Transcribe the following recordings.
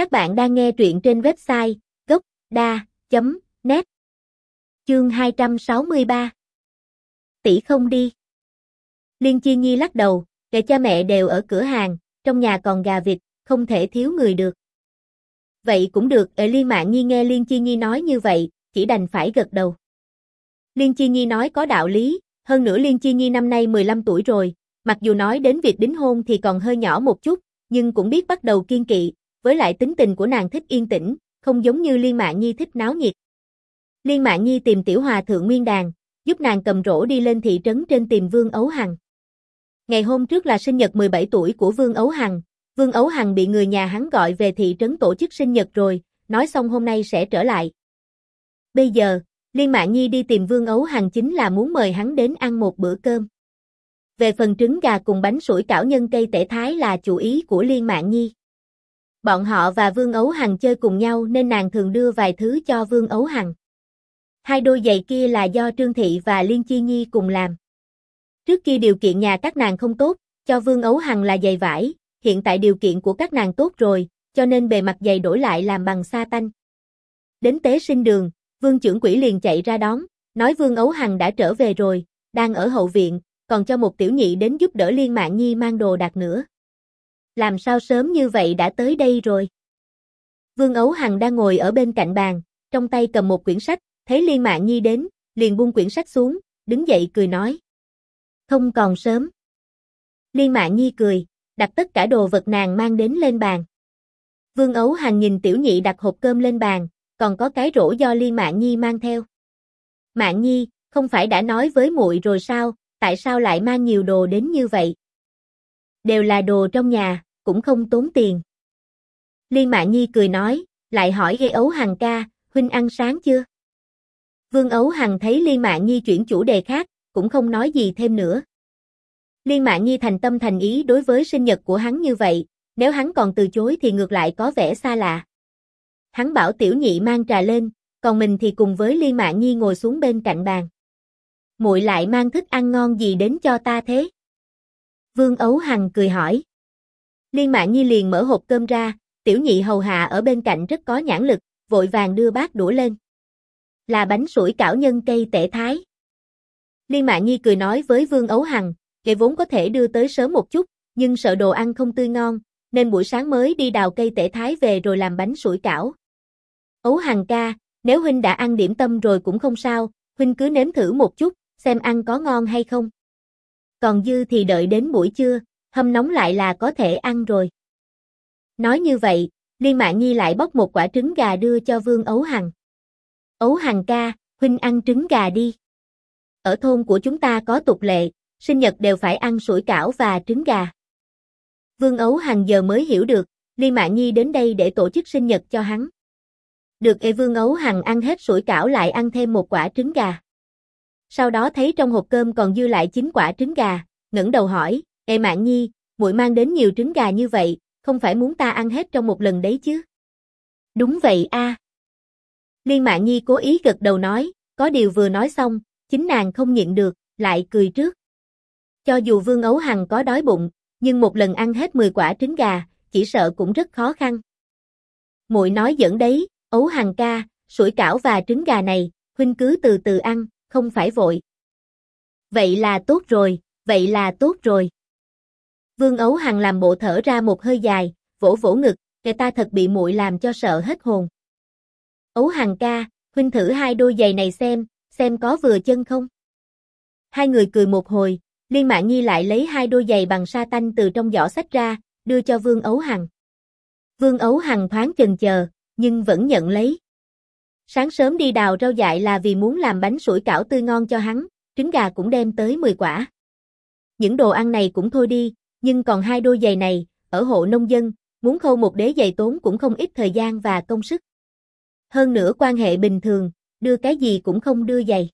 Các bạn đang nghe truyện trên website gốc.da.net Chương 263 Tỷ không đi Liên Chi Nhi lắc đầu, để cha mẹ đều ở cửa hàng, trong nhà còn gà vịt, không thể thiếu người được. Vậy cũng được, ở Liên Mạng Nhi nghe Liên Chi Nhi nói như vậy, chỉ đành phải gật đầu. Liên Chi Nhi nói có đạo lý, hơn nữa Liên Chi Nhi năm nay 15 tuổi rồi, mặc dù nói đến việc đính hôn thì còn hơi nhỏ một chút, nhưng cũng biết bắt đầu kiên kỵ, với lại tính tình của nàng thích yên tĩnh, không giống như Liên Mạn Nhi thích náo nhiệt. Liên Mạn Nhi tìm tiểu hòa thượng Nguyên Đàn, giúp nàng cầm rổ đi lên thị trấn trên tìm Vương Ấu Hằng. Ngày hôm trước là sinh nhật 17 tuổi của Vương Ấu Hằng, Vương Ấu Hằng bị người nhà hắn gọi về thị trấn tổ chức sinh nhật rồi, nói xong hôm nay sẽ trở lại. Bây giờ, Liên Mạn Nhi đi tìm Vương Ấu Hằng chính là muốn mời hắn đến ăn một bữa cơm. Về phần trứng gà cùng bánh sủi cảo nhân cây tể thái là chủ ý của Liên Mạn Nhi. Bọn họ và Vương Ấu Hằng chơi cùng nhau nên nàng thường đưa vài thứ cho Vương Ấu Hằng. Hai đôi giày kia là do Trương Thị và Liên Chi Nhi cùng làm. Trước kia điều kiện nhà các nàng không tốt, cho Vương Ấu Hằng là giày vải, hiện tại điều kiện của các nàng tốt rồi, cho nên bề mặt giày đổi lại làm bằng sa tanh. Đến tế sinh đường, Vương trưởng quỷ liền chạy ra đón, nói Vương Ấu Hằng đã trở về rồi, đang ở hậu viện, còn cho một tiểu nhị đến giúp đỡ Liên mạng Nhi mang đồ đạc nữa. Làm sao sớm như vậy đã tới đây rồi? Vương Ấu Hằng đang ngồi ở bên cạnh bàn, trong tay cầm một quyển sách, thấy Liên Mạn Nhi đến, liền buông quyển sách xuống, đứng dậy cười nói. Không còn sớm. Liên Mạn Nhi cười, đặt tất cả đồ vật nàng mang đến lên bàn. Vương Ấu Hằng nhìn tiểu nhị đặt hộp cơm lên bàn, còn có cái rổ do Liên Mạn Nhi mang theo. Mạn Nhi, không phải đã nói với muội rồi sao, tại sao lại mang nhiều đồ đến như vậy? Đều là đồ trong nhà, cũng không tốn tiền. Liên Mạn Nhi cười nói, lại hỏi gây ấu hằng ca, huynh ăn sáng chưa? Vương ấu hằng thấy Liên Mạn Nhi chuyển chủ đề khác, cũng không nói gì thêm nữa. Liên Mạn Nhi thành tâm thành ý đối với sinh nhật của hắn như vậy, nếu hắn còn từ chối thì ngược lại có vẻ xa lạ. Hắn bảo tiểu nhị mang trà lên, còn mình thì cùng với Liên Mạn Nhi ngồi xuống bên cạnh bàn. Muội lại mang thức ăn ngon gì đến cho ta thế? Vương Ấu Hằng cười hỏi. Liên Mạn Nhi liền mở hộp cơm ra, tiểu nhị hầu hạ ở bên cạnh rất có nhãn lực, vội vàng đưa bát đũa lên. Là bánh sủi cảo nhân cây tể thái. Liên Mạn Nhi cười nói với Vương Ấu Hằng, kẻ vốn có thể đưa tới sớm một chút, nhưng sợ đồ ăn không tươi ngon, nên buổi sáng mới đi đào cây tể thái về rồi làm bánh sủi cảo. Ấu Hằng ca, nếu huynh đã ăn điểm tâm rồi cũng không sao, huynh cứ nếm thử một chút, xem ăn có ngon hay không. Còn dư thì đợi đến buổi trưa, hâm nóng lại là có thể ăn rồi. Nói như vậy, Liên Mạn Nhi lại bóc một quả trứng gà đưa cho Vương Ấu Hằng. Ấu Hằng ca, huynh ăn trứng gà đi. Ở thôn của chúng ta có tục lệ, sinh nhật đều phải ăn sủi cảo và trứng gà. Vương Ấu Hằng giờ mới hiểu được, Liên Mạn Nhi đến đây để tổ chức sinh nhật cho hắn. Được Ê Vương Ấu Hằng ăn hết sủi cảo lại ăn thêm một quả trứng gà. Sau đó thấy trong hộp cơm còn dư lại 9 quả trứng gà, ngẩng đầu hỏi, Ê Mạn Nhi, muội mang đến nhiều trứng gà như vậy, không phải muốn ta ăn hết trong một lần đấy chứ? Đúng vậy a. Liên Mạn Nhi cố ý gật đầu nói, có điều vừa nói xong, chính nàng không nhịn được, lại cười trước. Cho dù Vương Ấu Hằng có đói bụng, nhưng một lần ăn hết 10 quả trứng gà, chỉ sợ cũng rất khó khăn. Muội nói dẫn đấy, Ấu Hằng ca, sủi cảo và trứng gà này, huynh cứ từ từ ăn, không phải vội. Vậy là tốt rồi, vậy là tốt rồi. Vương Ấu Hằng làm bộ thở ra một hơi dài, vỗ vỗ ngực, kẻ ta thật bị muội làm cho sợ hết hồn. Ấu Hằng ca, huynh thử hai đôi giày này xem, xem có vừa chân không? Hai người cười một hồi, Liên Mạn Nhi lại lấy hai đôi giày bằng sa tanh từ trong giỏ sách ra, đưa cho Vương Ấu Hằng. Vương Ấu Hằng thoáng chần chờ, nhưng vẫn nhận lấy. Sáng sớm đi đào rau dại là vì muốn làm bánh sủi cảo tươi ngon cho hắn, trứng gà cũng đem tới 10 quả. Những đồ ăn này cũng thôi đi, nhưng còn hai đôi giày này, ở hộ nông dân, muốn khâu một đế giày tốn cũng không ít thời gian và công sức. Hơn nữa quan hệ bình thường, đưa cái gì cũng không đưa giày.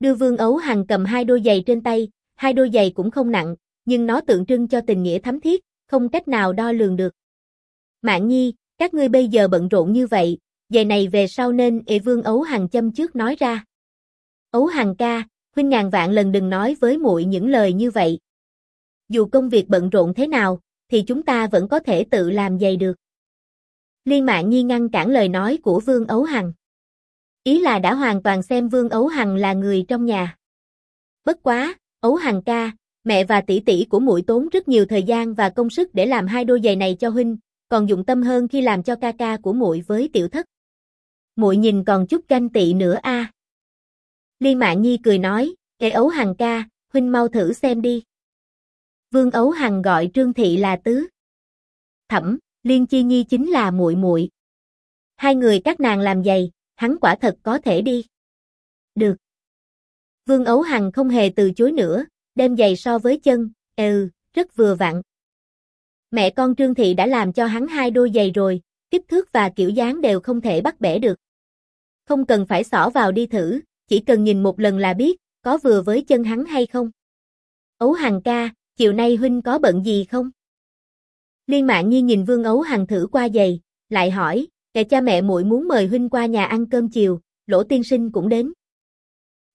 Đưa Vương Ấu Hằng cầm hai đôi giày trên tay, hai đôi giày cũng không nặng, nhưng nó tượng trưng cho tình nghĩa thắm thiết, không cách nào đo lường được. Mạng Nhi, các ngươi bây giờ bận rộn như vậy, giày này về sau nên ệ Vương Ấu Hằng châm trước nói ra. Ấu Hằng ca, huynh ngàn vạn lần đừng nói với muội những lời như vậy. Dù công việc bận rộn thế nào, thì chúng ta vẫn có thể tự làm giày được. Liên Mạn Nhi ngăn cản lời nói của Vương Ấu Hằng. Ý là đã hoàn toàn xem Vương Ấu Hằng là người trong nhà. Bất quá, Ấu Hằng ca, mẹ và tỷ tỷ của muội tốn rất nhiều thời gian và công sức để làm hai đôi giày này cho huynh, còn dụng tâm hơn khi làm cho ca ca của muội với tiểu thất. Muội nhìn còn chút ganh tị nữa a. Liên Mạn Nhi cười nói, "Kệ Ấu Hằng ca, huynh mau thử xem đi." Vương Ấu Hằng gọi Trương thị là tứ. Thẩm, Liên Chi Nhi chính là muội muội. Hai người các nàng làm giày, hắn quả thật có thể đi. Được. Vương Ấu Hằng không hề từ chối nữa, đem giày so với chân, ừ, rất vừa vặn. Mẹ con Trương Thị đã làm cho hắn hai đôi giày rồi, kích thước và kiểu dáng đều không thể bắt bẻ được. Không cần phải xỏ vào đi thử, chỉ cần nhìn một lần là biết, có vừa với chân hắn hay không. Ấu Hằng ca, chiều nay huynh có bận gì không? Liên Mạn Nhi nhìn Vương Ấu Hằng thử qua giày, lại hỏi, kẻ cha mẹ muội muốn mời huynh qua nhà ăn cơm chiều, Lỗ Tiên Sinh cũng đến.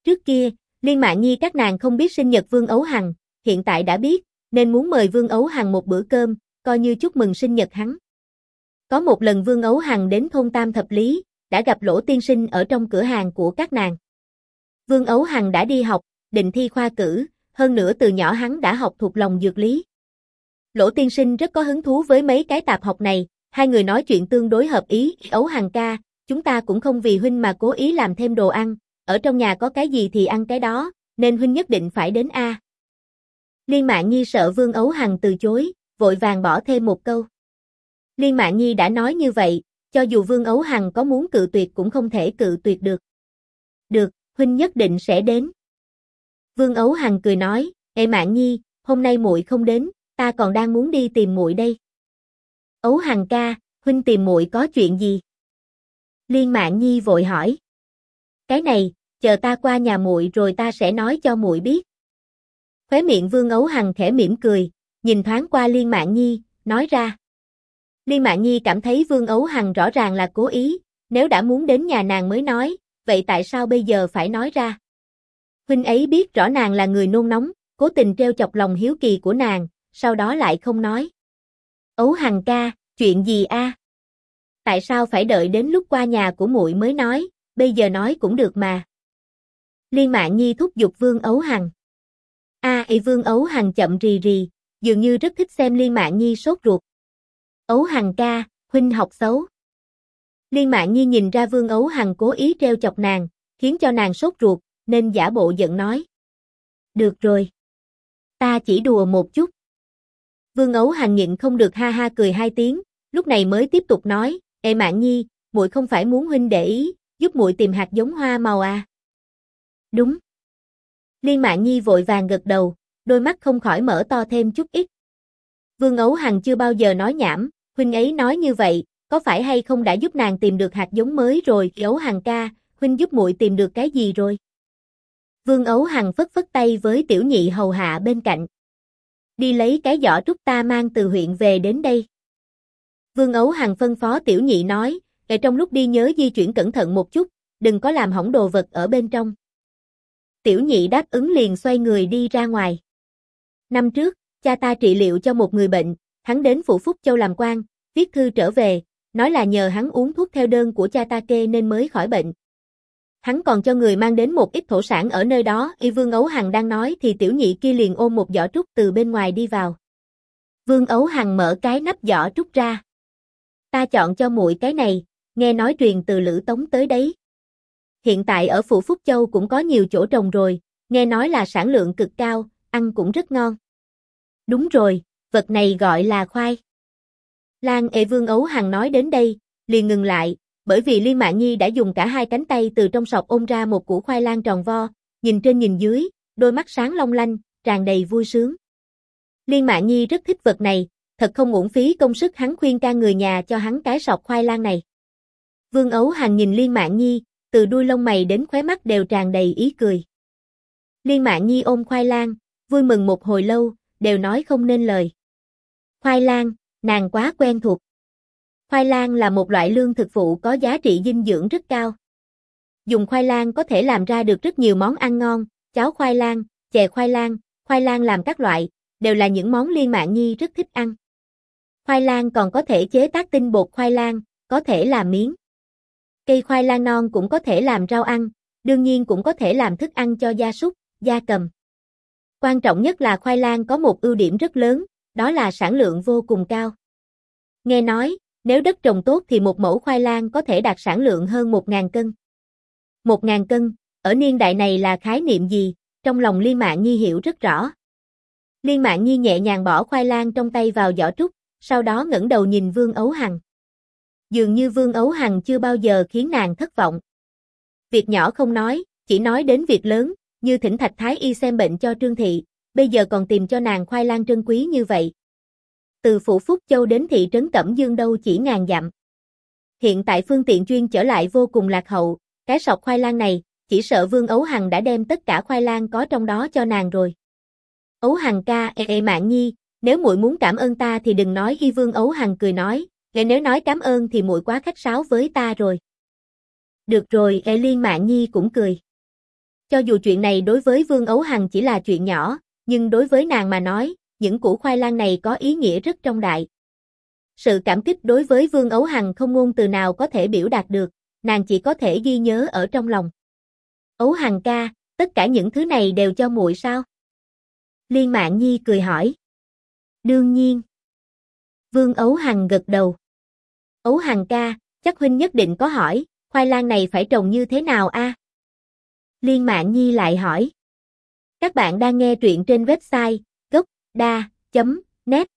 Trước kia, Liên Mạn Nhi các nàng không biết sinh nhật Vương Ấu Hằng, hiện tại đã biết, nên muốn mời Vương Ấu Hằng một bữa cơm, coi như chúc mừng sinh nhật hắn. Có một lần Vương Ấu Hằng đến thôn Tam Thập Lý, đã gặp Lỗ Tiên Sinh ở trong cửa hàng của các nàng. Vương Ấu Hằng đã đi học, định thi khoa cử, hơn nữa từ nhỏ hắn đã học thuộc lòng dược lý. Lỗ Tiên Sinh rất có hứng thú với mấy cái tạp học này, hai người nói chuyện tương đối hợp ý, Ấu Hằng ca, chúng ta cũng không vì huynh mà cố ý làm thêm đồ ăn, ở trong nhà có cái gì thì ăn cái đó, nên huynh nhất định phải đến A. Liên mạng Nhi sợ Vương Ấu Hằng từ chối, vội vàng bỏ thêm một câu. Liên mạng Nhi đã nói như vậy, cho dù Vương Ấu Hằng có muốn cự tuyệt cũng không thể cự tuyệt được. Được, huynh nhất định sẽ đến. Vương Ấu Hằng cười nói, Ê Mạn Nhi, hôm nay muội không đến, ta còn đang muốn đi tìm muội đây. Ấu Hằng ca, huynh tìm muội có chuyện gì? Liên Mạn Nhi vội hỏi. Cái này, chờ ta qua nhà muội rồi ta sẽ nói cho muội biết. Khóe miệng Vương Ấu Hằng khẽ mỉm cười, nhìn thoáng qua Liên Mạn Nhi, nói ra. Liên Mạn Nhi cảm thấy Vương Ấu Hằng rõ ràng là cố ý, nếu đã muốn đến nhà nàng mới nói, vậy tại sao bây giờ phải nói ra? Huynh ấy biết rõ nàng là người nôn nóng, cố tình treo chọc lòng hiếu kỳ của nàng, sau đó lại không nói. Ấu Hằng ca, chuyện gì a? Tại sao phải đợi đến lúc qua nhà của muội mới nói, bây giờ nói cũng được mà. Liên Mạn Nhi thúc giục Vương Ấu Hằng. A à, Vương Ấu Hằng chậm rì rì, dường như rất thích xem Liên Mạn Nhi sốt ruột. Ấu Hằng ca, huynh học xấu. Liên Mạn Nhi nhìn ra Vương Ấu Hằng cố ý treo chọc nàng, khiến cho nàng sốt ruột, nên giả bộ giận nói. Được rồi. Ta chỉ đùa một chút. Vương Ấu Hằng nhịn không được ha ha cười hai tiếng, lúc này mới tiếp tục nói, Ê Mạn Nhi, muội không phải muốn huynh để ý, giúp muội tìm hạt giống hoa màu à? Đúng. Liên Mạn Nhi vội vàng gật đầu, đôi mắt không khỏi mở to thêm chút ít. Vương Ấu Hằng chưa bao giờ nói nhảm, huynh ấy nói như vậy, có phải hay không đã giúp nàng tìm được hạt giống mới rồi, Ấu Hằng ca, huynh giúp muội tìm được cái gì rồi? Vương Ấu Hằng phất phất tay với tiểu nhị hầu hạ bên cạnh. Đi lấy cái giỏ trúc ta mang từ huyện về đến đây. Vương Ấu Hằng phân phó tiểu nhị nói, kể trong lúc đi nhớ di chuyển cẩn thận một chút, đừng có làm hỏng đồ vật ở bên trong. Tiểu nhị đáp ứng liền xoay người đi ra ngoài. Năm trước, cha ta trị liệu cho một người bệnh, hắn đến Phủ Phúc Châu làm quan, viết thư trở về, nói là nhờ hắn uống thuốc theo đơn của cha ta kê nên mới khỏi bệnh. Hắn còn cho người mang đến một ít thổ sản ở nơi đó, y Vương Ấu Hằng đang nói thì tiểu nhị kia liền ôm một giỏ trúc từ bên ngoài đi vào. Vương Ấu Hằng mở cái nắp giỏ trúc ra. Ta chọn cho muội cái này, nghe nói truyền từ Lữ Tống tới đấy. Hiện tại ở Phủ Phúc Châu cũng có nhiều chỗ trồng rồi, nghe nói là sản lượng cực cao, ăn cũng rất ngon. Đúng rồi, vật này gọi là khoai. Lan Ệ Vương Ấu Hằng nói đến đây, liền ngừng lại, bởi vì Liên Mạn Nhi đã dùng cả hai cánh tay từ trong sọt ôm ra một củ khoai lang tròn vo, nhìn trên nhìn dưới, đôi mắt sáng long lanh, tràn đầy vui sướng. Liên Mạn Nhi rất thích vật này, thật không uổng phí công sức hắn khuyên ca người nhà cho hắn cái sọt khoai lang này. Vương Ấu Hằng nhìn Liên Mạn Nhi, từ đuôi lông mày đến khóe mắt đều tràn đầy ý cười. Liên Mạn Nhi ôm khoai lang, vui mừng một hồi lâu, đều nói không nên lời. Khoai lang, nàng quá quen thuộc. Khoai lang là một loại lương thực phụ có giá trị dinh dưỡng rất cao. Dùng khoai lang có thể làm ra được rất nhiều món ăn ngon, cháo khoai lang, chè khoai lang, khoai lang làm các loại, đều là những món Liên Mạn Nhi rất thích ăn. Khoai lang còn có thể chế tác tinh bột khoai lang, có thể làm miếng. Cây khoai lang non cũng có thể làm rau ăn, đương nhiên cũng có thể làm thức ăn cho gia súc, gia cầm. Quan trọng nhất là khoai lang có một ưu điểm rất lớn, đó là sản lượng vô cùng cao. Nghe nói, nếu đất trồng tốt thì một mẫu khoai lang có thể đạt sản lượng hơn 1.000 cân. 1.000 cân, ở niên đại này là khái niệm gì, trong lòng Liên Mạng Nhi hiểu rất rõ. Liên Mạng Nhi nhẹ nhàng bỏ khoai lang trong tay vào giỏ trúc, sau đó ngẩng đầu nhìn Vương Ấu Hằng. Dường như Vương Ấu Hằng chưa bao giờ khiến nàng thất vọng. Việc nhỏ không nói, chỉ nói đến việc lớn, như thỉnh Thạch Thái Y xem bệnh cho Trương Thị, bây giờ còn tìm cho nàng khoai lang trân quý như vậy. Từ Phủ Phúc Châu đến thị trấn Cẩm Dương đâu chỉ ngàn dặm. Hiện tại phương tiện chuyên trở lại vô cùng lạc hậu, cái sọt khoai lang này, chỉ sợ Vương Ấu Hằng đã đem tất cả khoai lang có trong đó cho nàng rồi. Ấu Hằng ca, ê ê mạng nhi, nếu muội muốn cảm ơn ta thì đừng nói y Vương Ấu Hằng cười nói, e, nếu nói cảm ơn thì muội quá khách sáo với ta rồi. Được rồi, ê liên mạng nhi cũng cười. Cho dù chuyện này đối với Vương Ấu Hằng chỉ là chuyện nhỏ, nhưng đối với nàng mà nói, những củ khoai lang này có ý nghĩa rất trọng đại. Sự cảm kích đối với Vương Ấu Hằng không ngôn từ nào có thể biểu đạt được, nàng chỉ có thể ghi nhớ ở trong lòng. Ấu Hằng ca, tất cả những thứ này đều cho muội sao? Liên Mạn Nhi cười hỏi. Đương nhiên. Vương Ấu Hằng gật đầu. Ấu Hằng ca, chắc huynh nhất định có hỏi, khoai lang này phải trồng như thế nào a? Liên Mạn Nhi lại hỏi. Các bạn đang nghe truyện trên website gocda.net